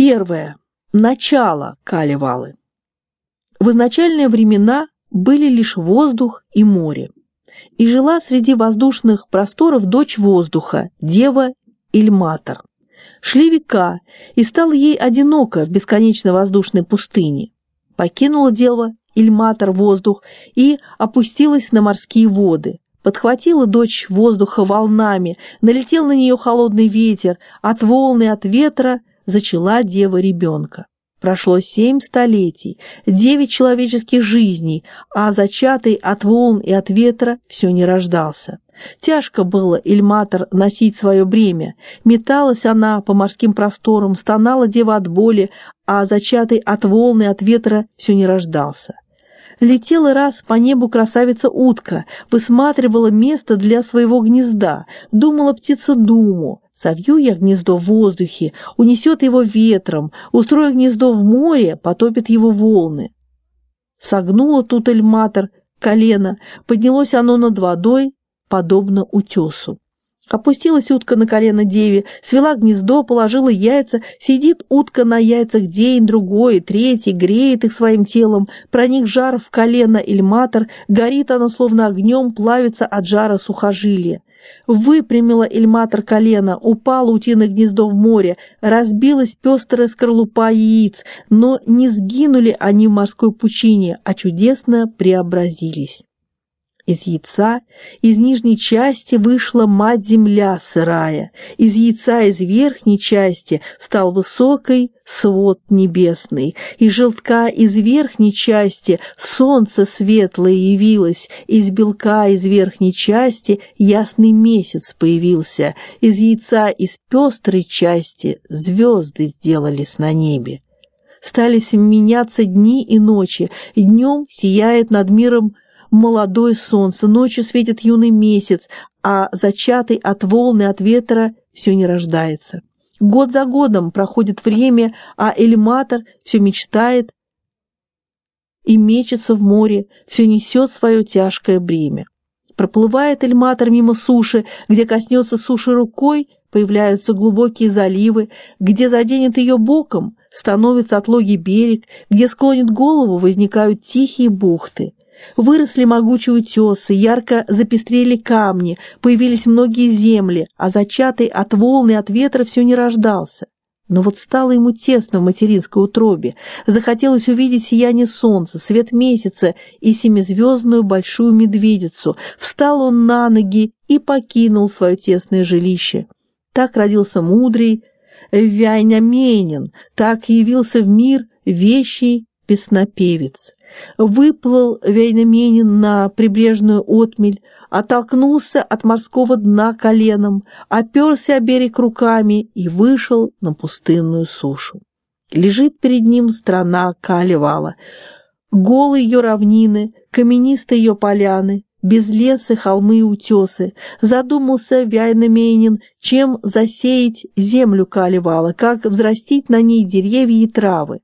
Первое. Начало Калевалы. В изначальные времена были лишь воздух и море. И жила среди воздушных просторов дочь воздуха, дева Ильматор. Шли века, и стало ей одиноко в бесконечно воздушной пустыне. Покинула дева Ильматор воздух и опустилась на морские воды. Подхватила дочь воздуха волнами, налетел на нее холодный ветер, от волны, от ветра зачала дева ребенка. Прошло семь столетий, девять человеческих жизней, а зачатый от волн и от ветра все не рождался. Тяжко было Ильматор носить свое бремя. Металась она по морским просторам, стонала дева от боли, а зачатый от волны и от ветра все не рождался. Летела раз по небу красавица-утка, высматривала место для своего гнезда, думала птица думу, Совью я гнездо в воздухе, унесет его ветром, устрою гнездо в море, потопит его волны. Согнула тут эльматор колено, поднялось оно над водой, подобно утесу. Опустилась утка на колено деве, свела гнездо, положила яйца, сидит утка на яйцах день, другой, третий, греет их своим телом, проник жар в колено эльматор, горит оно словно огнем, плавится от жара сухожилия. Выпрямила Эльматор колено, упала утиное гнездо в море, разбилась пестрая скорлупа яиц, но не сгинули они в морской пучине, а чудесно преобразились. Из яйца, из нижней части вышла мать-земля сырая, из яйца из верхней части встал высокий свод небесный, из желтка из верхней части солнце светлое явилось, из белка из верхней части ясный месяц появился, из яйца из пестрой части звезды сделались на небе. Стали меняться дни и ночи, днем сияет над миром молодое солнце, ночью светит юный месяц, а зачатый от волны, от ветра все не рождается. Год за годом проходит время, а Эльматор все мечтает и мечется в море, все несет свое тяжкое бремя. Проплывает Эльматор мимо суши, где коснется суши рукой, появляются глубокие заливы, где заденет ее боком, становится отлогий берег, где склонит голову, возникают тихие бухты. Выросли могучие утесы, ярко запестрели камни, появились многие земли, а зачатый от волны от ветра все не рождался. Но вот стало ему тесно в материнской утробе, захотелось увидеть сияние солнца, свет месяца и семизвездную большую медведицу. Встал он на ноги и покинул свое тесное жилище. Так родился мудрый Вяйнамейнин, так явился в мир вещий песнопевец. Выплыл Вейнаменин на прибрежную отмель, оттолкнулся от морского дна коленом, оперся о берег руками и вышел на пустынную сушу. Лежит перед ним страна Калевала, голые ее равнины, каменистые ее поляны, без леса холмы и утесы. Задумался Вяйнаменин, чем засеять землю Калевала, как взрастить на ней деревья и травы.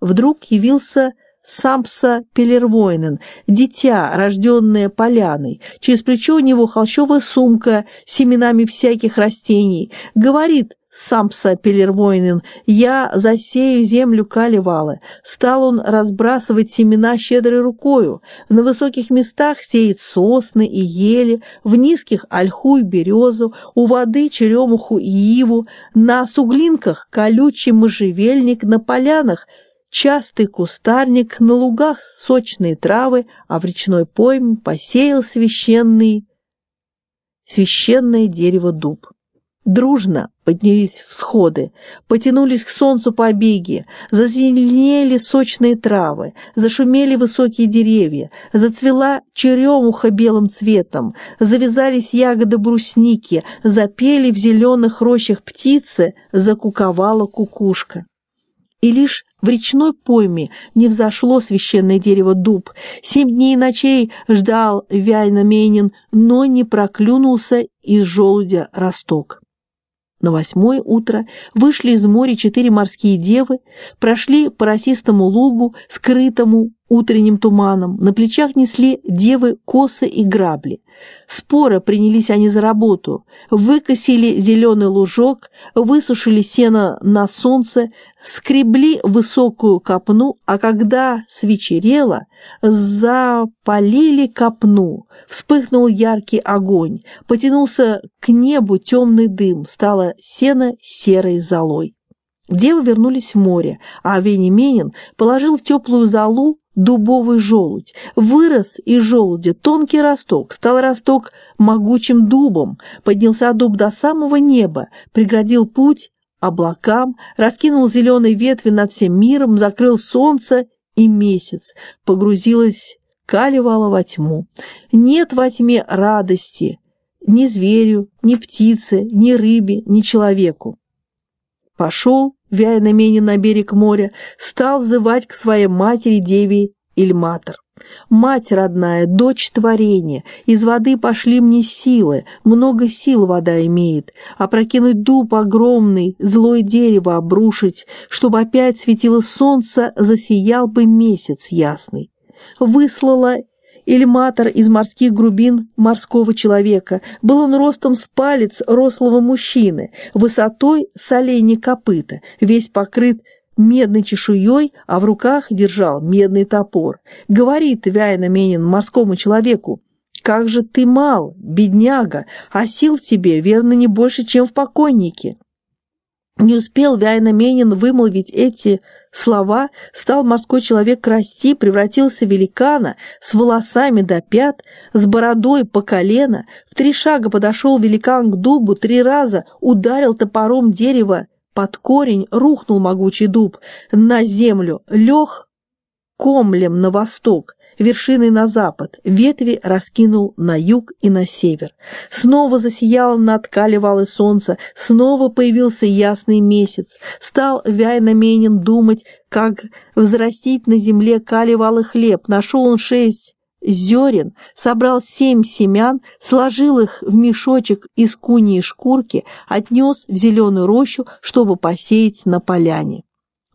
Вдруг явился Сампса Пелервойнен, дитя, рожденное поляной. Через плечо у него холщовая сумка с семенами всяких растений. Говорит Сампса Пелервойнен, «Я засею землю Калевалы». Стал он разбрасывать семена щедрой рукою. На высоких местах сеет сосны и ели, в низких – ольху и березу, у воды – черемуху и иву, на суглинках – колючий можжевельник, на полянах – частый кустарник, на лугах сочные травы, а в речной пойме посеял священный, священное дерево дуб. Дружно поднялись всходы, потянулись к солнцу побеги, зазеленели сочные травы, зашумели высокие деревья, зацвела черемуха белым цветом, завязались ягоды брусники, запели в зеленых рощах птицы, закуковала кукушка. И лишь в речной пойме не взошло священное дерево дуб. Семь дней и ночей ждал Вяйна Менин, но не проклюнулся из желудя росток. На восьмое утро вышли из моря четыре морские девы, прошли по росистому лугу, скрытому утренним туманом, на плечах несли девы косы и грабли. Споро принялись они за работу, выкосили зеленый лужок, высушили сено на солнце, скребли высокую копну, а когда свечерело, запалили копну, вспыхнул яркий огонь, потянулся к небу темный дым, стало сено серой золой. Девы вернулись в море, а Венименин положил в теплую золу дубовый желудь. Вырос из желудя тонкий росток, стал росток могучим дубом, поднялся дуб до самого неба, преградил путь облакам, раскинул зеленые ветви над всем миром, закрыл солнце и месяц, погрузилась калевала во тьму. Нет во тьме радости ни зверю, ни птице, ни рыбе, ни человеку. Пошел Вяйнаменин на берег моря, стал взывать к своей матери-деве Ильматор. «Мать родная, дочь творения, из воды пошли мне силы, много сил вода имеет, опрокинуть дуб огромный, злое дерево обрушить, чтобы опять светило солнце, засиял бы месяц ясный. Выслала Ильматор из морских грубин морского человека. Был он ростом с палец рослого мужчины, высотой с оленя копыта, весь покрыт медной чешуей, а в руках держал медный топор. Говорит Вяйна Менин морскому человеку, «Как же ты мал, бедняга, а сил в тебе, верно, не больше, чем в покойнике». Не успел Вяйна Менин вымолвить эти слова, стал морской человек расти, превратился в великана с волосами до пят, с бородой по колено. В три шага подошел великан к дубу, три раза ударил топором дерево под корень, рухнул могучий дуб на землю, лег комлем на восток вершиной на запад, ветви раскинул на юг и на север. Снова засияло над Калевалы солнце, снова появился ясный месяц. Стал Вяйнаменин думать, как взрастить на земле Калевалы хлеб. Нашел он шесть зерен, собрал семь семян, сложил их в мешочек из куни и шкурки, отнес в зеленую рощу, чтобы посеять на поляне.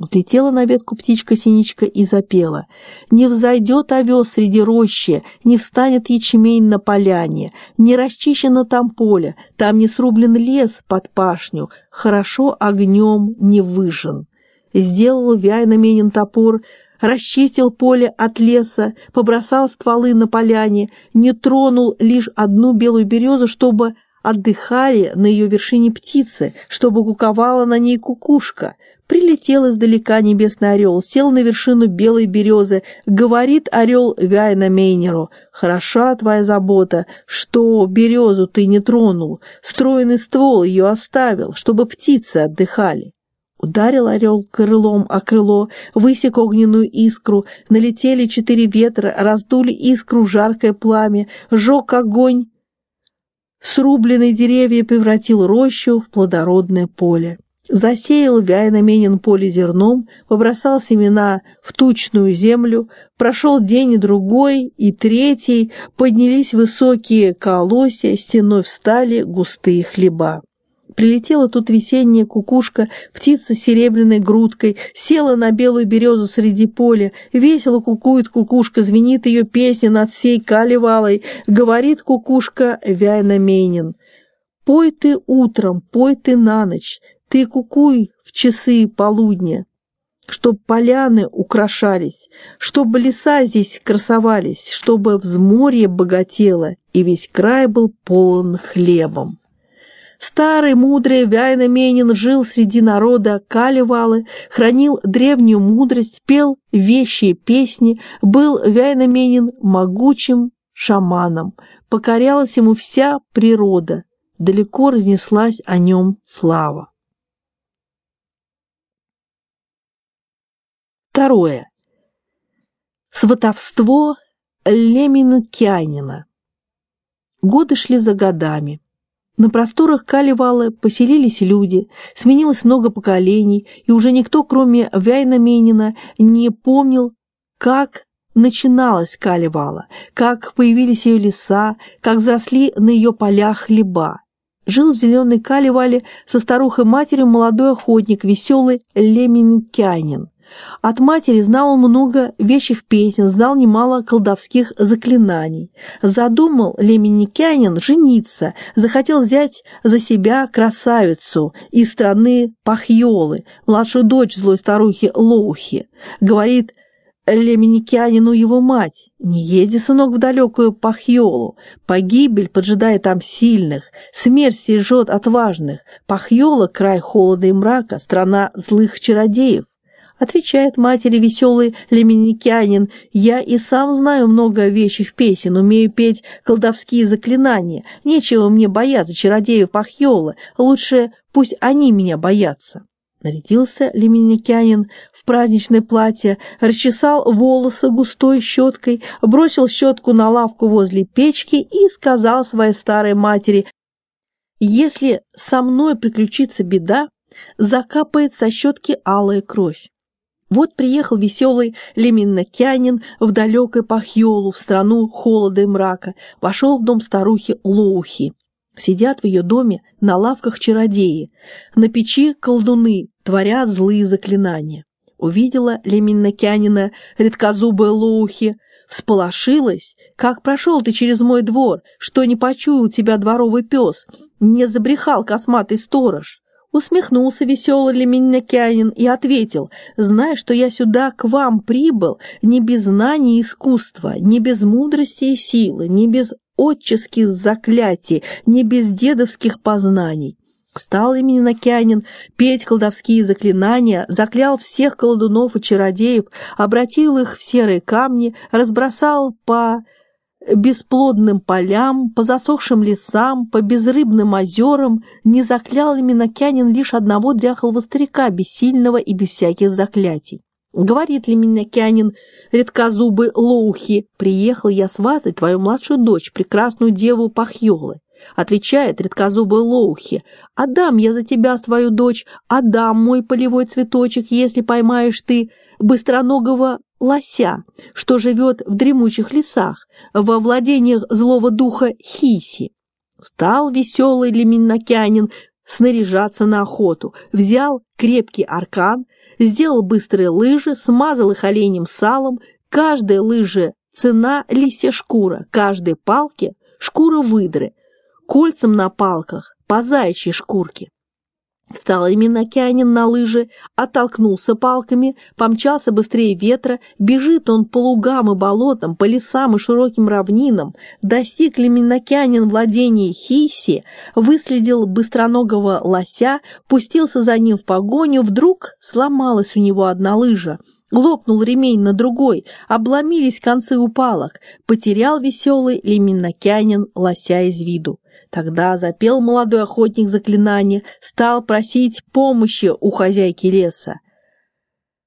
Взлетела на ветку птичка-синичка и запела. «Не взойдет овес среди рощи, не встанет ячмень на поляне, не расчищено там поле, там не срублен лес под пашню, хорошо огнем не выжжен». Сделал Вяйнаменин топор, расчистил поле от леса, побросал стволы на поляне, не тронул лишь одну белую березу, чтобы отдыхали на ее вершине птицы, чтобы куковала на ней кукушка – Прилетел издалека небесный орел, сел на вершину белой березы, говорит орел Вяйна Мейнеру, «Хороша твоя забота, что березу ты не тронул, стройный ствол ее оставил, чтобы птицы отдыхали». Ударил орел крылом о крыло, высек огненную искру, налетели четыре ветра, раздули искру жаркое пламя, жег огонь, срубленные деревья превратил рощу в плодородное поле. Засеял Вяйнаменин поле зерном, побросал семена в тучную землю, прошел день и другой, и третий, поднялись высокие колосья, стеной встали густые хлеба. Прилетела тут весенняя кукушка, птица с серебряной грудкой, села на белую березу среди поля, весело кукует кукушка, звенит ее песня над всей калевалой, говорит кукушка Вяйна Менин. «Пой ты утром, пой ты на ночь, ты кукуй в часы полудня, чтоб поляны украшались, чтобы леса здесь красовались, чтобы взморье богатело и весь край был полон хлебом. Старый мудрый Вяйнаменин жил среди народа Калевалы, хранил древнюю мудрость, пел вещие песни, был Вяйнаменин могучим шаманом, покорялась ему вся природа, далеко разнеслась о нем слава. Второе. Сватовство Леминкянина. Годы шли за годами. На просторах Калевала поселились люди, сменилось много поколений, и уже никто, кроме Вяйна Менина, не помнил, как начиналась Калевала, как появились ее леса, как взросли на ее полях хлеба. Жил в зеленой Калевале со старухой-матерью молодой охотник, веселый Леминкянин. От матери знал он много вещих песен, знал немало колдовских заклинаний. Задумал Леменикянин жениться, захотел взять за себя красавицу из страны Пахьолы, младшую дочь злой старухи Лоухи. Говорит, Леменикянину его мать. Не езди, сынок, в далекую Пахьолу. Погибель поджидает там сильных, смерть сижет отважных. Пахьола — край холода и мрака, страна злых чародеев. Отвечает матери веселый леменикянин, «Я и сам знаю много вещих песен, умею петь колдовские заклинания. Нечего мне бояться чародеев Пахьола, лучше пусть они меня боятся». Нарядился леменикянин в праздничное платье, расчесал волосы густой щеткой, бросил щетку на лавку возле печки и сказал своей старой матери, «Если со мной приключится беда, закапает со щетки алая кровь. Вот приехал веселый леминнокянин в далекой Пахьолу, в страну холода и мрака, вошел в дом старухи Лоухи. Сидят в ее доме на лавках чародеи, на печи колдуны, творят злые заклинания. Увидела леминнокянина редкозубая Лоухи, всполошилась, как прошел ты через мой двор, что не почуял тебя дворовый пес, не забрехал косматый сторож. Усмехнулся веселый Леменякянин и ответил, зная, что я сюда к вам прибыл не без знаний искусства, не без мудрости и силы, не без отческих заклятий, не без дедовских познаний. Стал Именинокянин петь колдовские заклинания, заклял всех колдунов и чародеев, обратил их в серые камни, разбросал по бесплодным полям, по засохшим лесам, по безрыбным озерам, не заклял Минокянин лишь одного дряхлого старика, бессильного и без всяких заклятий. Говорит ли Минокянин редкозубый Лоухи, приехал я сватать твою младшую дочь, прекрасную деву Пахьолы. Отвечает редкозубый Лоухи, «Отдам я за тебя свою дочь, отдам мой полевой цветочек, если поймаешь ты быстроногого лося, что живет в дремучих лесах, во владениях злого духа Хиси. Стал веселый леминокянин снаряжаться на охоту, взял крепкий аркан, сделал быстрые лыжи, смазал их оленем салом, каждой лыжи цена лисья шкура, каждой палке шкура выдры, кольцам на палках по заячьей шкурке. Встал Минокянин на лыжи, оттолкнулся палками, помчался быстрее ветра, бежит он по лугам и болотам, по лесам и широким равнинам, достиг ли Минокянин владения Хиси, выследил быстроногого лося, пустился за ним в погоню, вдруг сломалась у него одна лыжа. Лопнул ремень на другой, обломились концы у палок, потерял веселый лиминокянин лося из виду. Тогда запел молодой охотник заклинание, стал просить помощи у хозяйки леса.